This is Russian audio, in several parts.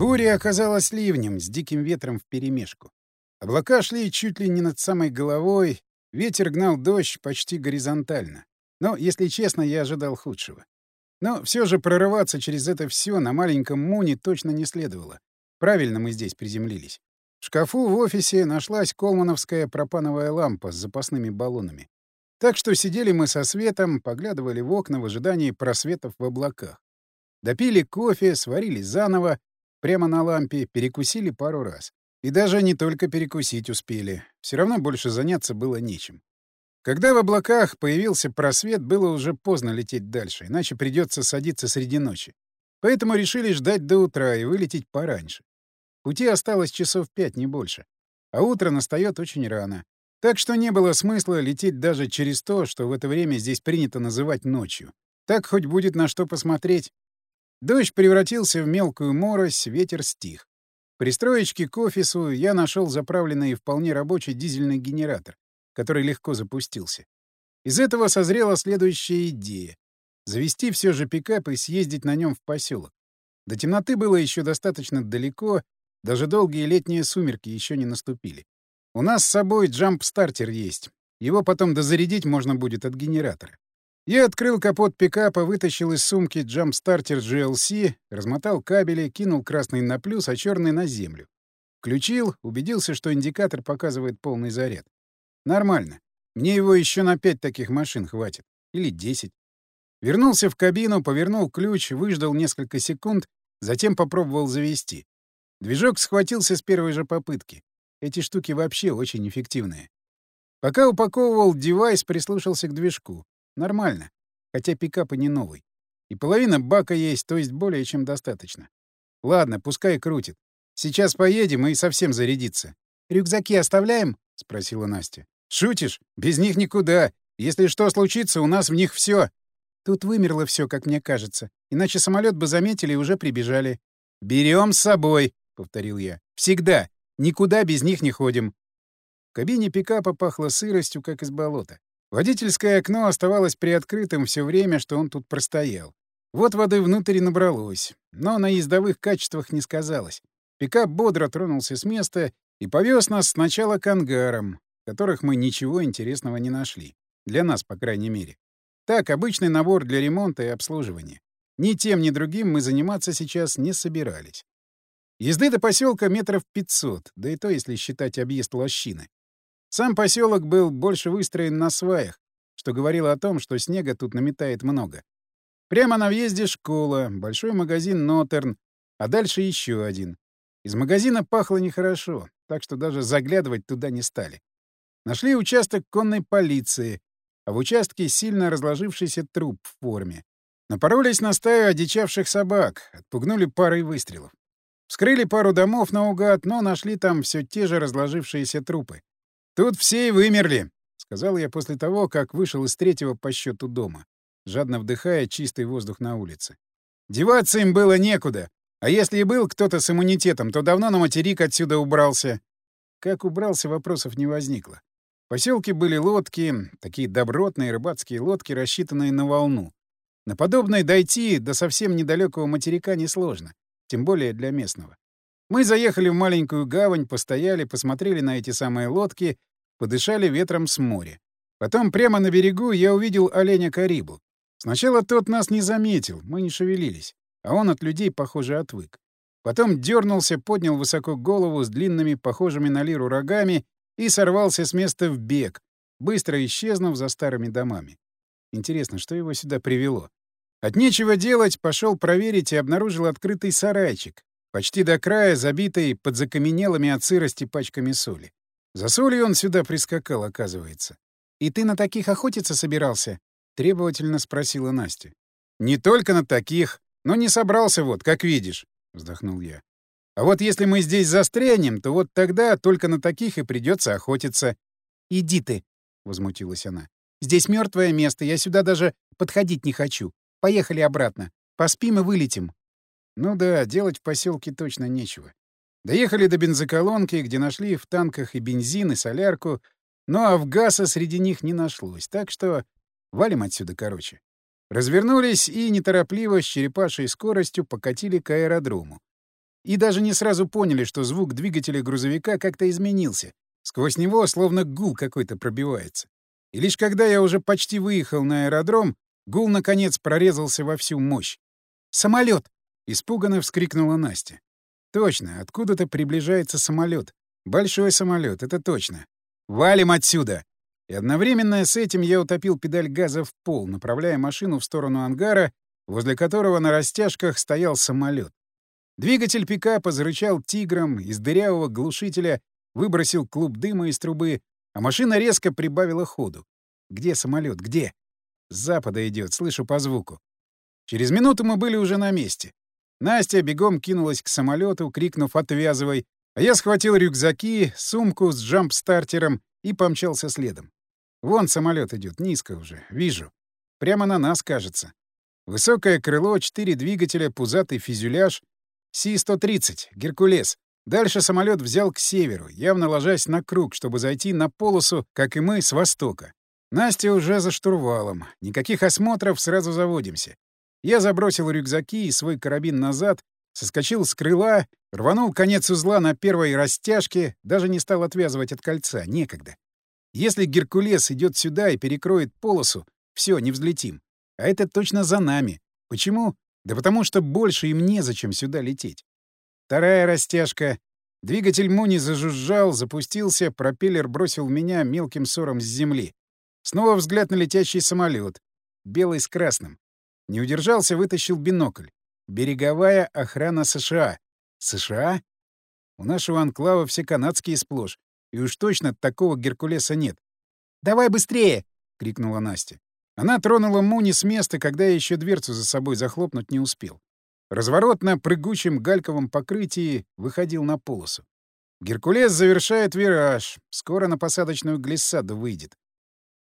Буря оказалась ливнем с диким ветром вперемешку. Облака шли чуть ли не над самой головой, ветер гнал дождь почти горизонтально. Но, если честно, я ожидал худшего. Но все же прорываться через это все на маленьком Муне точно не следовало. Правильно мы здесь приземлились. В шкафу в офисе нашлась колмановская пропановая лампа с запасными баллонами. Так что сидели мы со светом, поглядывали в окна в ожидании просветов в облаках. Допили кофе, сварили заново, прямо на лампе, перекусили пару раз. И даже не только перекусить успели. Все равно больше заняться было нечем. Когда в облаках появился просвет, было уже поздно лететь дальше, иначе придется садиться среди ночи. Поэтому решили ждать до утра и вылететь пораньше. Пути осталось часов пять, не больше. А утро настает очень рано. Так что не было смысла лететь даже через то, что в это время здесь принято называть ночью. Так хоть будет на что посмотреть. Дождь превратился в мелкую морось, ветер стих. При строечке к офису я нашел заправленный и вполне рабочий дизельный генератор, который легко запустился. Из этого созрела следующая идея — завести все же пикап и съездить на нем в поселок. До темноты было еще достаточно далеко, даже долгие летние сумерки еще не наступили. У нас с собой джамп-стартер есть. Его потом дозарядить можно будет от генератора. Я открыл капот пикапа, вытащил из сумки джамп-стартер GLC, размотал кабели, кинул красный на плюс, а черный на землю. Включил, убедился, что индикатор показывает полный заряд. Нормально. Мне его еще на пять таких машин хватит. Или десять. Вернулся в кабину, повернул ключ, выждал несколько секунд, затем попробовал завести. Движок схватился с первой же попытки. Эти штуки вообще очень эффективные. Пока упаковывал девайс, прислушался к движку. Нормально. Хотя пикап и не новый. И половина бака есть, то есть более чем достаточно. Ладно, пускай крутит. Сейчас поедем и совсем зарядится. «Рюкзаки оставляем?» — спросила Настя. «Шутишь? Без них никуда. Если что случится, у нас в них все. Тут вымерло все, как мне кажется. Иначе самолет бы заметили и уже прибежали. Берем с собой повторил я. «Всегда! Никуда без них не ходим!» В кабине пикапа пахло сыростью, как из болота. Водительское окно оставалось приоткрытым все время, что он тут простоял. Вот воды внутрь набралось, но на ездовых качествах не сказалось. Пикап бодро тронулся с места и повез нас сначала к ангарам, в которых мы ничего интересного не нашли. Для нас, по крайней мере. Так, обычный набор для ремонта и обслуживания. Ни тем, ни другим мы заниматься сейчас не собирались. Езды до поселка метров 500, да и то, если считать объезд лощины. Сам поселок был больше выстроен на сваях, что говорило о том, что снега тут наметает много. Прямо на въезде школа, большой магазин «Нотерн», а дальше еще один. Из магазина пахло нехорошо, так что даже заглядывать туда не стали. Нашли участок конной полиции, а в участке сильно разложившийся труп в форме. Напоролись на стаю одичавших собак, отпугнули парой выстрелов. Вскрыли пару домов наугад, но нашли там все те же разложившиеся трупы. «Тут все и вымерли», — сказал я после того, как вышел из третьего по счету дома, жадно вдыхая чистый воздух на улице. «Деваться им было некуда. А если и был кто-то с иммунитетом, то давно на материк отсюда убрался». Как убрался, вопросов не возникло. В поселке были лодки, такие добротные рыбацкие лодки, рассчитанные на волну. На подобной дойти до совсем недалекого материка несложно тем более для местного. Мы заехали в маленькую гавань, постояли, посмотрели на эти самые лодки, подышали ветром с моря. Потом прямо на берегу я увидел оленя Карибу. Сначала тот нас не заметил, мы не шевелились, а он от людей, похоже, отвык. Потом дернулся, поднял высоко голову с длинными, похожими на лиру рогами и сорвался с места в бег, быстро исчезнув за старыми домами. Интересно, что его сюда привело? От нечего делать пошел проверить и обнаружил открытый сарайчик, почти до края забитый под закаменелыми от сырости пачками соли. За солью он сюда прискакал, оказывается. «И ты на таких охотиться собирался?» — требовательно спросила Настя. «Не только на таких, но не собрался вот, как видишь», — вздохнул я. «А вот если мы здесь застрянем, то вот тогда только на таких и придется охотиться». «Иди ты», — возмутилась она. «Здесь мертвое место, я сюда даже подходить не хочу. Поехали обратно. Поспим и вылетим. Ну да, делать в поселке точно нечего. Доехали до бензоколонки, где нашли в танках и бензин, и солярку, но Авгаса среди них не нашлось, так что валим отсюда короче. Развернулись и неторопливо с черепашей скоростью покатили к аэродрому. и даже не сразу поняли, что звук двигателя грузовика как-то изменился. Сквозь него словно гул какой-то пробивается. И лишь когда я уже почти выехал на аэродром, гул, наконец, прорезался во всю мощь. «Самолет!» — испуганно вскрикнула Настя. «Точно, откуда-то приближается самолет. Большой самолет, это точно. Валим отсюда!» И одновременно с этим я утопил педаль газа в пол, направляя машину в сторону ангара, возле которого на растяжках стоял самолет. Двигатель пикапа зарычал тигром, из дырявого глушителя выбросил клуб дыма из трубы, а машина резко прибавила ходу. Где самолет? Где? С запада идет, слышу по звуку. Через минуту мы были уже на месте. Настя бегом кинулась к самолету, крикнув «Отвязывай!», а я схватил рюкзаки, сумку с джамп-стартером и помчался следом. Вон самолет идет, низко уже, вижу. Прямо на нас, кажется. Высокое крыло, четыре двигателя, пузатый фюзеляж. Си-130, Геркулес. Дальше самолет взял к северу, явно ложась на круг, чтобы зайти на полосу, как и мы, с востока. Настя уже за штурвалом. Никаких осмотров, сразу заводимся. Я забросил рюкзаки и свой карабин назад, соскочил с крыла, рванул конец узла на первой растяжке, даже не стал отвязывать от кольца, некогда. Если Геркулес идет сюда и перекроет полосу, все, не взлетим. А это точно за нами. Почему? Да потому что больше им незачем сюда лететь. Вторая растяжка. Двигатель Муни зажужжал, запустился, пропеллер бросил меня мелким ссором с земли. Снова взгляд на летящий самолет, белый с красным. Не удержался, вытащил бинокль. Береговая охрана США. США? У нашего анклава все канадские сплошь. И уж точно такого Геркулеса нет. «Давай быстрее!» — крикнула Настя. Она тронула Муни с места, когда я еще дверцу за собой захлопнуть не успел. Разворот на прыгучем гальковом покрытии выходил на полосу. Геркулес завершает вираж. Скоро на посадочную глиссаду выйдет.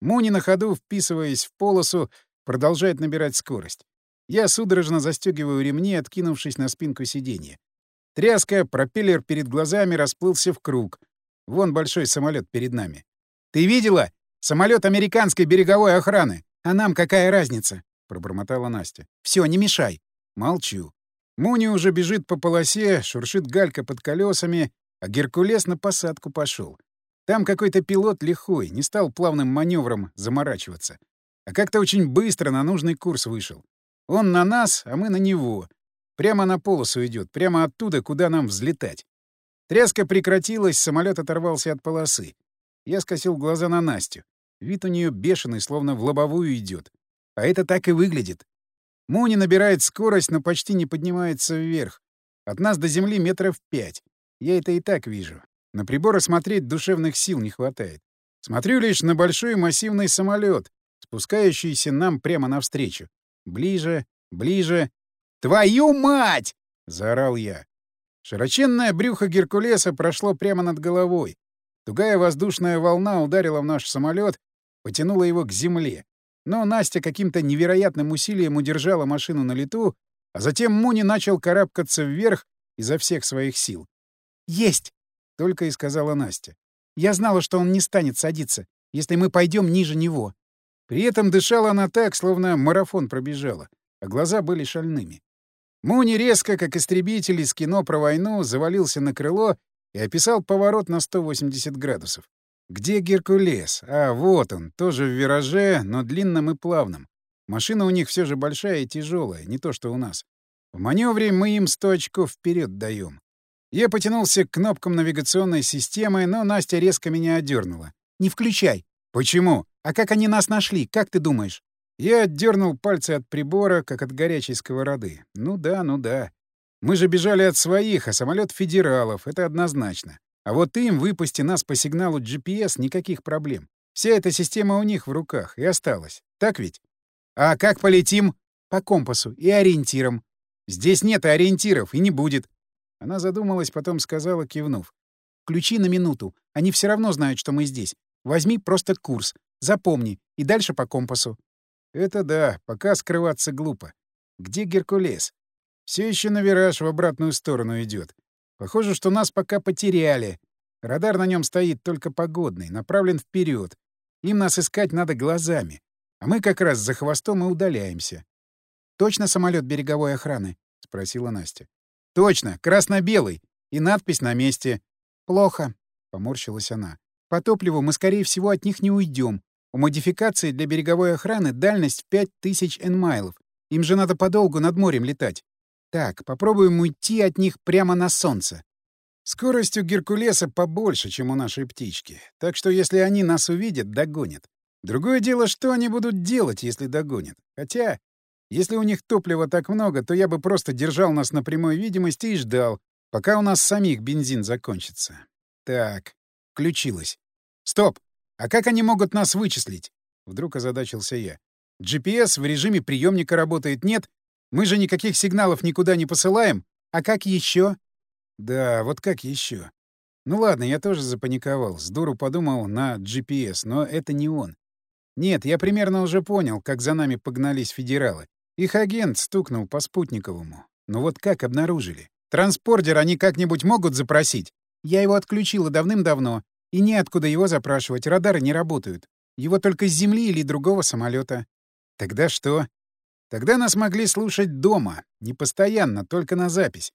Муни на ходу, вписываясь в полосу, продолжает набирать скорость. Я судорожно застегиваю ремни, откинувшись на спинку сиденья. Тряска, пропеллер перед глазами расплылся в круг — Вон большой самолет перед нами. Ты видела? Самолет американской береговой охраны. А нам какая разница? Пробормотала Настя. Все, не мешай. Молчу. Муни уже бежит по полосе, шуршит галька под колесами, а Геркулес на посадку пошел. Там какой-то пилот лихой, не стал плавным маневром заморачиваться. А как-то очень быстро на нужный курс вышел. Он на нас, а мы на него. Прямо на полосу идет, прямо оттуда, куда нам взлетать. Тряска прекратилась, самолет оторвался от полосы. Я скосил глаза на Настю. Вид у нее бешеный, словно в лобовую идет. А это так и выглядит. Муни набирает скорость, но почти не поднимается вверх. От нас до земли метров пять. Я это и так вижу. На приборы смотреть душевных сил не хватает. Смотрю лишь на большой массивный самолет, спускающийся нам прямо навстречу. Ближе, ближе. «Твою мать!» — заорал я. Широченное брюхо Геркулеса прошло прямо над головой. Тугая воздушная волна ударила в наш самолет, потянула его к земле. Но Настя каким-то невероятным усилием удержала машину на лету, а затем Муни начал карабкаться вверх изо всех своих сил. «Есть!» — только и сказала Настя. «Я знала, что он не станет садиться, если мы пойдем ниже него». При этом дышала она так, словно марафон пробежала, а глаза были шальными. Муни резко, как истребитель из кино про войну, завалился на крыло и описал поворот на 180 градусов. Где Геркулес? А, вот он, тоже в вираже, но длинном и плавном. Машина у них все же большая и тяжелая, не то что у нас. В маневре мы им 100 очков вперед даем. Я потянулся к кнопкам навигационной системы, но Настя резко меня одернула. «Не включай». «Почему?» «А как они нас нашли, как ты думаешь?» Я отдернул пальцы от прибора, как от горячей сковороды. Ну да, ну да. Мы же бежали от своих, а самолет федералов, это однозначно. А вот им выпусти нас по сигналу GPS никаких проблем. Вся эта система у них в руках и осталась. Так ведь? А как полетим? По компасу и ориентирам. Здесь нет ориентиров и не будет. Она задумалась, потом сказала, кивнув. Ключи на минуту. Они все равно знают, что мы здесь. Возьми просто курс. Запомни. И дальше по компасу. Это да, пока скрываться глупо. Где Геркулес? Все еще на вираж в обратную сторону идет. Похоже, что нас пока потеряли. Радар на нем стоит только погодный, направлен вперед. Им нас искать надо глазами. А мы как раз за хвостом и удаляемся. «Точно самолет береговой охраны?» — спросила Настя. Точно, красно-белый. И надпись на месте. Плохо, поморщилась она. По топливу мы, скорее всего, от них не уйдем. У модификации для береговой охраны дальность в 5000 энмайлов. Им же надо подолгу над морем летать. Так, попробуем уйти от них прямо на солнце. Скорость у Геркулеса побольше, чем у нашей птички. Так что если они нас увидят, догонят. Другое дело, что они будут делать, если догонят. Хотя, если у них топлива так много, то я бы просто держал нас на прямой видимости и ждал, пока у нас самих бензин закончится. Так, включилось. Стоп! А как они могут нас вычислить? Вдруг озадачился я. GPS в режиме приемника работает, нет? Мы же никаких сигналов никуда не посылаем. А как еще? Да, вот как еще? Ну ладно, я тоже запаниковал. С подумал на GPS, но это не он. Нет, я примерно уже понял, как за нами погнались федералы. Их агент стукнул по спутниковому. Но вот как обнаружили? Транспордер они как-нибудь могут запросить? Я его отключила давным-давно. И неоткуда его запрашивать, радары не работают. Его только с земли или другого самолета. Тогда что? Тогда нас могли слушать дома, не постоянно, только на запись.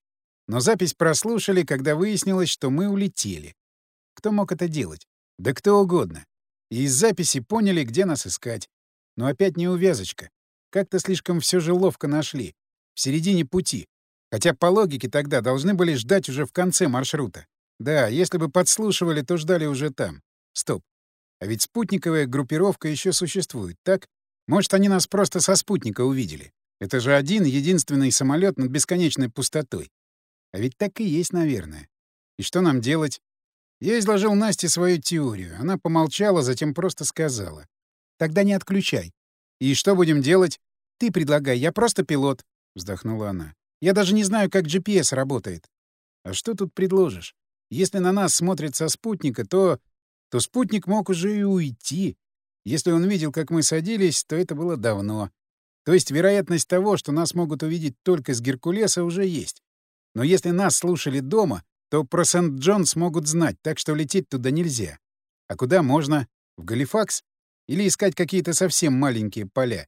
Но запись прослушали, когда выяснилось, что мы улетели. Кто мог это делать? Да кто угодно. И из записи поняли, где нас искать. Но опять не увязочка. Как-то слишком все же ловко нашли. В середине пути. Хотя по логике тогда должны были ждать уже в конце маршрута. Да, если бы подслушивали, то ждали уже там. Стоп. А ведь спутниковая группировка еще существует, так? Может, они нас просто со спутника увидели. Это же один единственный самолет над бесконечной пустотой. А ведь так и есть, наверное. И что нам делать? Я изложил Насте свою теорию. Она помолчала, затем просто сказала. «Тогда не отключай». «И что будем делать?» «Ты предлагай, я просто пилот», — вздохнула она. «Я даже не знаю, как GPS работает». «А что тут предложишь? Если на нас смотрит со спутника, то... то спутник мог уже и уйти. Если он видел, как мы садились, то это было давно. То есть вероятность того, что нас могут увидеть только с Геркулеса, уже есть. Но если нас слушали дома, то про Сент-Джон смогут знать, так что лететь туда нельзя. А куда можно? В Галифакс? Или искать какие-то совсем маленькие поля?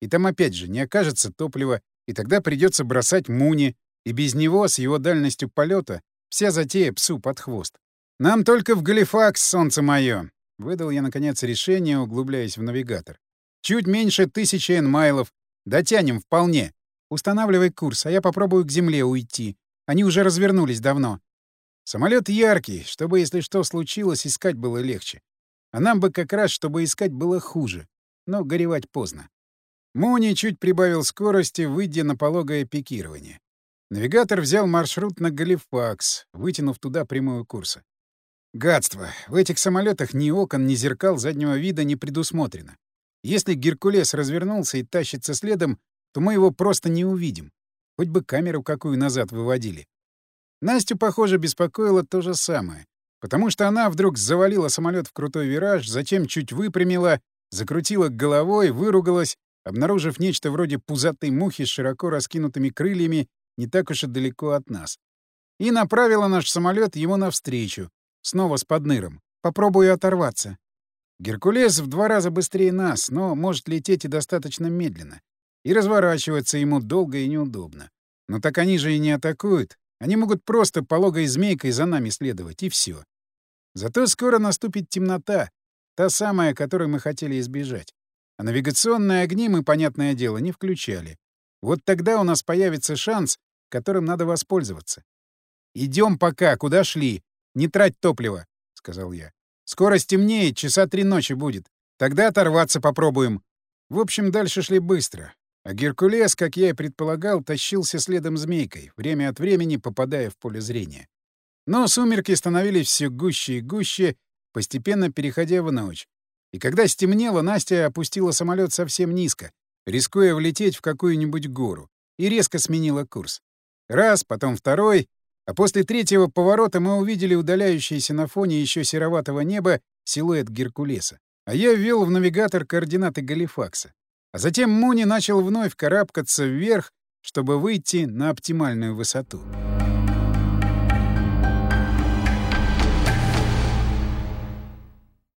И там опять же не окажется топлива, и тогда придется бросать Муни, и без него, с его дальностью полета, вся затея псу под хвост. «Нам только в Галифакс, солнце мое!» — выдал я, наконец, решение, углубляясь в навигатор. «Чуть меньше тысячи энмайлов. Дотянем вполне. Устанавливай курс, а я попробую к земле уйти. Они уже развернулись давно. Самолет яркий, чтобы, если что случилось, искать было легче. А нам бы как раз, чтобы искать было хуже. Но горевать поздно. Муни чуть прибавил скорости, выйдя на пологое пикирование. Навигатор взял маршрут на Галифакс, вытянув туда прямую курса. Гадство. В этих самолетах ни окон, ни зеркал заднего вида не предусмотрено. Если Геркулес развернулся и тащится следом, то мы его просто не увидим. Хоть бы камеру какую назад выводили. Настю, похоже, беспокоило то же самое. Потому что она вдруг завалила самолет в крутой вираж, затем чуть выпрямила, закрутила головой, выругалась, обнаружив нечто вроде пузатой мухи с широко раскинутыми крыльями не так уж и далеко от нас. И направила наш самолет ему навстречу, снова с подныром. Попробую оторваться. Геркулес в два раза быстрее нас, но может лететь и достаточно медленно. И разворачиваться ему долго и неудобно. Но так они же и не атакуют. Они могут просто пологой змейкой за нами следовать, и все. Зато скоро наступит темнота, та самая, которой мы хотели избежать. А навигационные огни мы, понятное дело, не включали. Вот тогда у нас появится шанс, которым надо воспользоваться. Идем пока, куда шли. Не трать топливо, — сказал я. Скоро стемнеет, часа три ночи будет. Тогда оторваться попробуем. В общем, дальше шли быстро. А Геркулес, как я и предполагал, тащился следом змейкой, время от времени попадая в поле зрения. Но сумерки становились все гуще и гуще, постепенно переходя в ночь. И когда стемнело, Настя опустила самолет совсем низко, рискуя влететь в какую-нибудь гору, и резко сменила курс. Раз, потом второй, а после третьего поворота мы увидели удаляющийся на фоне еще сероватого неба силуэт Геркулеса. А я ввел в навигатор координаты Галифакса. А затем Муни начал вновь карабкаться вверх, чтобы выйти на оптимальную высоту.